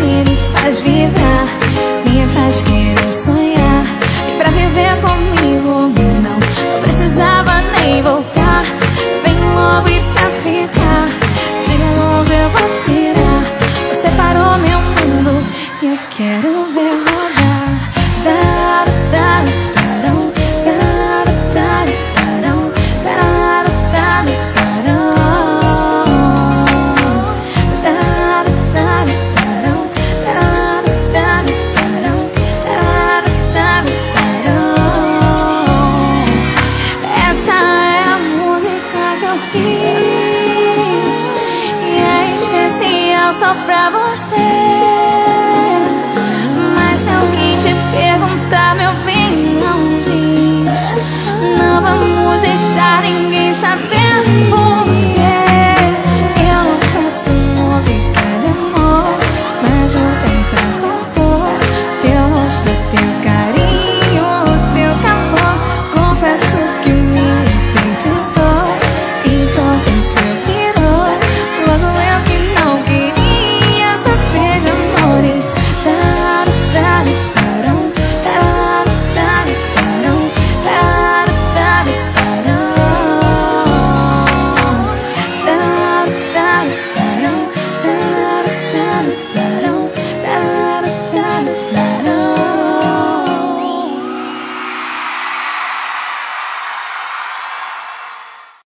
me faz vibrar, me faz querer sonhar. E pra viver comigo, não, não precisava nem voltar. Vem logo e pra ficar, de longe eu vou pirar. Você parou meu mundo e eu quero ver. Pra você.